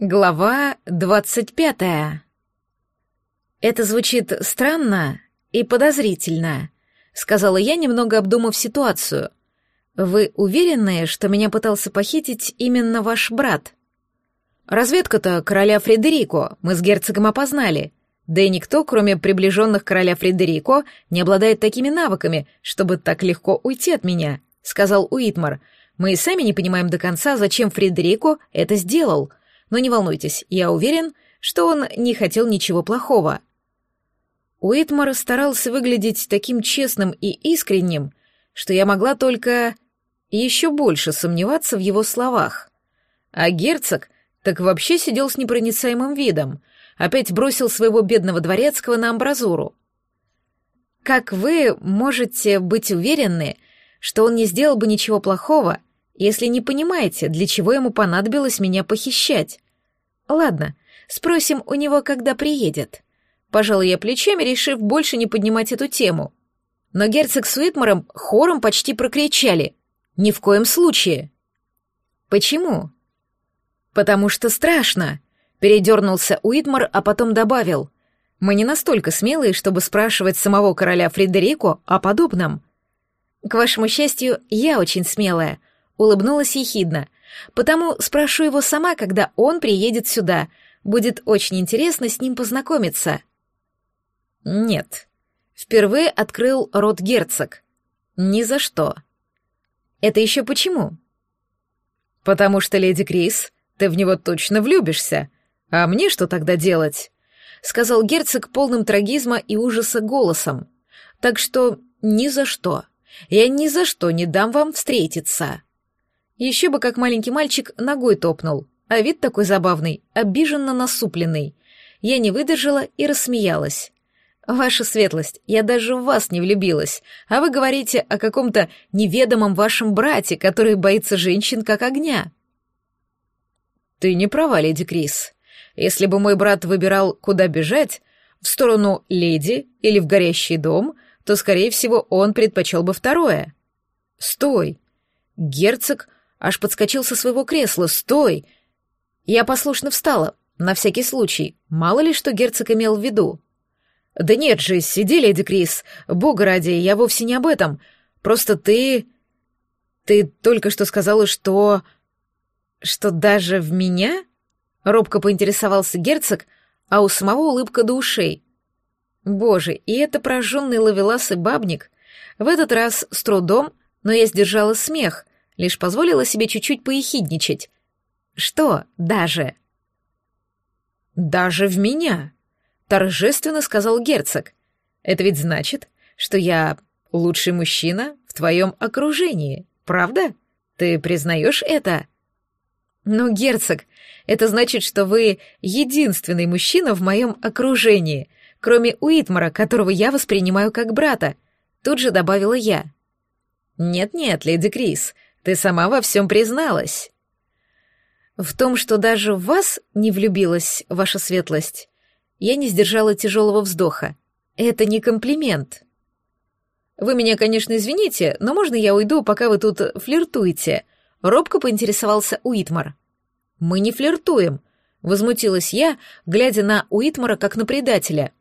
Глава двадцать пятая. Это звучит странно и подозрительно, сказала я, немного обдумав ситуацию. Вы уверены, что меня пытался похитить именно ваш брат? Разведка-то короля Фредерико мы с герцогом опознали. Да и никто, кроме приближенных короля Фредерико, не обладает такими навыками, чтобы так легко уйти от меня, сказал Уитмар. Мы и сами не понимаем до конца, зачем Фредерико это сделал — но не волнуйтесь, я уверен, что он не хотел ничего плохого. Уитмар старался выглядеть таким честным и искренним, что я могла только еще больше сомневаться в его словах. А герцог так вообще сидел с непроницаемым видом, опять бросил своего бедного дворецкого на амбразуру. Как вы можете быть уверены, что он не сделал бы ничего плохого, если не понимаете, для чего ему понадобилось меня похищать. Ладно, спросим у него, когда приедет. Пожалуй, я плечами, решив больше не поднимать эту тему. Но герцог с Уитмаром хором почти прокричали. «Ни в коем случае!» «Почему?» «Потому что страшно», — передернулся Уитмар, а потом добавил. «Мы не настолько смелые, чтобы спрашивать самого короля Фредерико о подобном». «К вашему счастью, я очень смелая», улыбнулась ехидно. «Потому спрошу его сама, когда он приедет сюда. Будет очень интересно с ним познакомиться». «Нет». Впервые открыл рот герцог. «Ни за что». «Это еще почему?» «Потому что, леди Крис, ты в него точно влюбишься. А мне что тогда делать?» — сказал герцог полным трагизма и ужаса голосом. «Так что ни за что. Я ни за что не дам вам встретиться». Еще бы как маленький мальчик ногой топнул, а вид такой забавный, обиженно насупленный. Я не выдержала и рассмеялась. «Ваша светлость, я даже в вас не влюбилась, а вы говорите о каком-то неведомом вашем брате, который боится женщин как огня». «Ты не права, леди Крис. Если бы мой брат выбирал, куда бежать, в сторону леди или в горящий дом, то, скорее всего, он предпочел бы второе». «Стой!» Герцог аж подскочил со своего кресла. «Стой!» Я послушно встала, на всякий случай. Мало ли, что герцог имел в виду. «Да нет же, сиди, леди Крис. Бога ради, я вовсе не об этом. Просто ты... Ты только что сказала, что... Что даже в меня?» Робко поинтересовался герцог, а у самого улыбка до ушей. Боже, и это прожженный ловелас и бабник. В этот раз с трудом, но я сдержала смех, лишь позволила себе чуть-чуть поехидничать. Что даже? Даже в меня, торжественно сказал герцог. Это ведь значит, что я лучший мужчина в твоем окружении, правда? Ты признаешь это? Ну, герцог, это значит, что вы единственный мужчина в моем окружении, кроме Уитмара, которого я воспринимаю как брата. Тут же добавила я. Нет-нет, леди Крис, ты сама во всем призналась. В том, что даже в вас не влюбилась ваша светлость, я не сдержала тяжелого вздоха. Это не комплимент. Вы меня, конечно, извините, но можно я уйду, пока вы тут флиртуете? Робко поинтересовался Уитмар. Мы не флиртуем, возмутилась я, глядя на Уитмара как на предателя.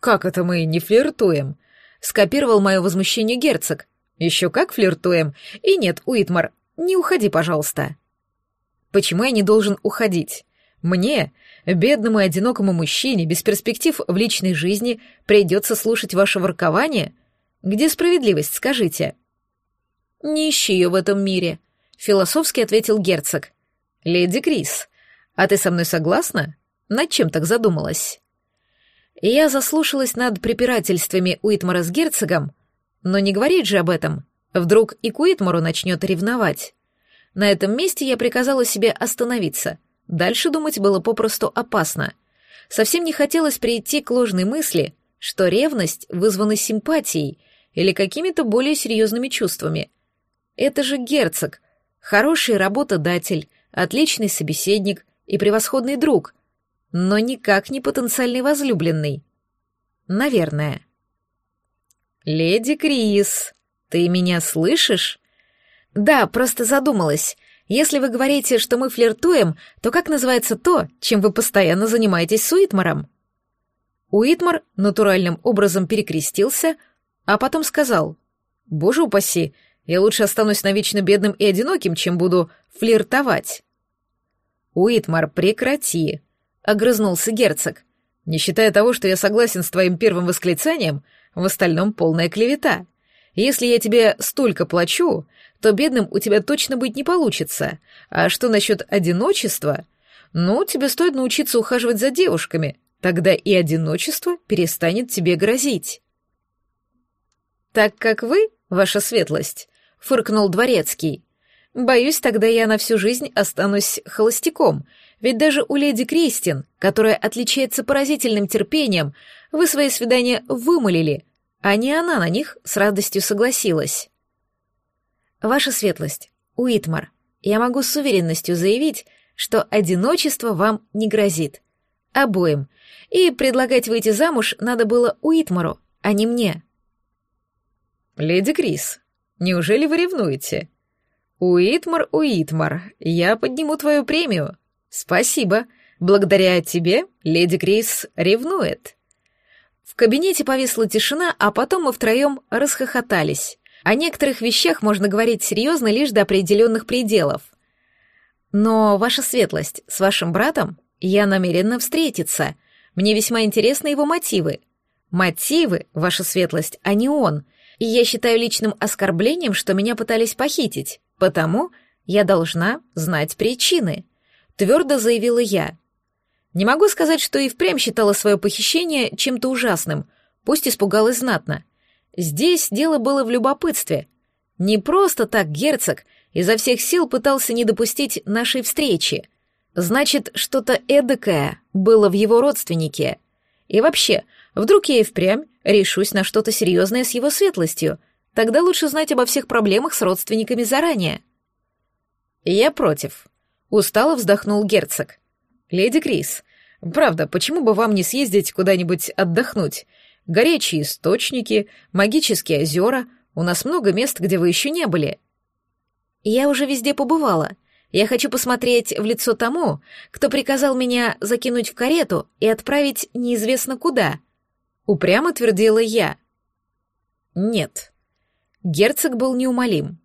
Как это мы не флиртуем? скопировал мое возмущение герцог. Еще как флиртуем. И нет, Уитмар, не уходи, пожалуйста. Почему я не должен уходить? Мне, бедному и одинокому мужчине, без перспектив в личной жизни, придется слушать ваше воркование? Где справедливость, скажите? Не ищи ее в этом мире, философски ответил герцог. Леди Крис, а ты со мной согласна? Над чем так задумалась? Я заслушалась над препирательствами Уитмара с герцогом, но не говорит же об этом. Вдруг и Куитмору начнет ревновать. На этом месте я приказала себе остановиться. Дальше думать было попросту опасно. Совсем не хотелось прийти к ложной мысли, что ревность вызвана симпатией или какими-то более серьезными чувствами. Это же герцог, хороший работодатель, отличный собеседник и превосходный друг, но никак не потенциальный возлюбленный. Наверное. «Леди Крис, ты меня слышишь?» «Да, просто задумалась. Если вы говорите, что мы флиртуем, то как называется то, чем вы постоянно занимаетесь с Уитмаром?» Уитмар натуральным образом перекрестился, а потом сказал, «Боже упаси, я лучше останусь навечно бедным и одиноким, чем буду флиртовать». «Уитмар, прекрати», — огрызнулся герцог. «Не считая того, что я согласен с твоим первым восклицанием, в остальном полная клевета. Если я тебе столько плачу, то бедным у тебя точно быть не получится. А что насчет одиночества? Ну, тебе стоит научиться ухаживать за девушками, тогда и одиночество перестанет тебе грозить». «Так как вы, ваша светлость», — фыркнул дворецкий, Боюсь, тогда я на всю жизнь останусь холостяком, ведь даже у леди Кристин, которая отличается поразительным терпением, вы свои свидания вымолили, а не она на них с радостью согласилась. Ваша светлость, Уитмар, я могу с уверенностью заявить, что одиночество вам не грозит. Обоим. И предлагать выйти замуж надо было Уитмару, а не мне. Леди Крис, неужели вы ревнуете? «Уитмар, Уитмар, я подниму твою премию. Спасибо. Благодаря тебе леди Крис ревнует». В кабинете повисла тишина, а потом мы втроем расхохотались. О некоторых вещах можно говорить серьезно лишь до определенных пределов. Но, ваша светлость, с вашим братом я намерена встретиться. Мне весьма интересны его мотивы. Мотивы, ваша светлость, а не он. И я считаю личным оскорблением, что меня пытались похитить. Потому я должна знать причины, твердо заявила я. Не могу сказать, что и впрямь считала свое похищение чем-то ужасным, пусть испугалась знатно. Здесь дело было в любопытстве. Не просто так герцог изо всех сил пытался не допустить нашей встречи. Значит, что-то эдакое было в его родственнике. И вообще, вдруг я и впрямь решусь на что-то серьезное с его светлостью, Тогда лучше знать обо всех проблемах с родственниками заранее. Я против. Устало вздохнул герцог. Леди Крис, правда, почему бы вам не съездить куда-нибудь отдохнуть? Горячие источники, магические озера, у нас много мест, где вы еще не были. Я уже везде побывала. Я хочу посмотреть в лицо тому, кто приказал меня закинуть в карету и отправить неизвестно куда. Упрямо твердила я. Нет. Герцог был неумолим.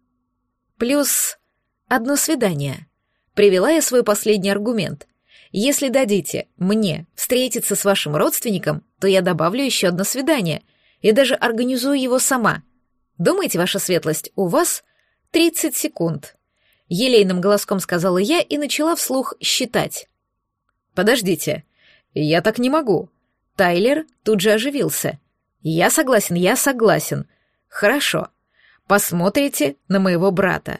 Плюс одно свидание. Привела я свой последний аргумент. Если дадите мне встретиться с вашим родственником, то я добавлю еще одно свидание и даже организую его сама. Думаете, ваша светлость, у вас 30 секунд. Елейным голоском сказала я и начала вслух считать. Подождите, я так не могу. Тайлер тут же оживился. Я согласен, я согласен. Хорошо посмотрите на моего брата.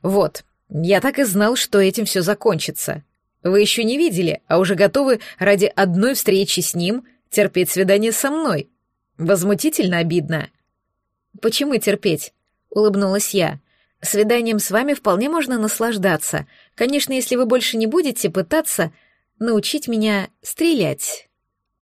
Вот, я так и знал, что этим все закончится. Вы еще не видели, а уже готовы ради одной встречи с ним терпеть свидание со мной. Возмутительно обидно. Почему терпеть? Улыбнулась я. Свиданием с вами вполне можно наслаждаться. Конечно, если вы больше не будете пытаться научить меня стрелять.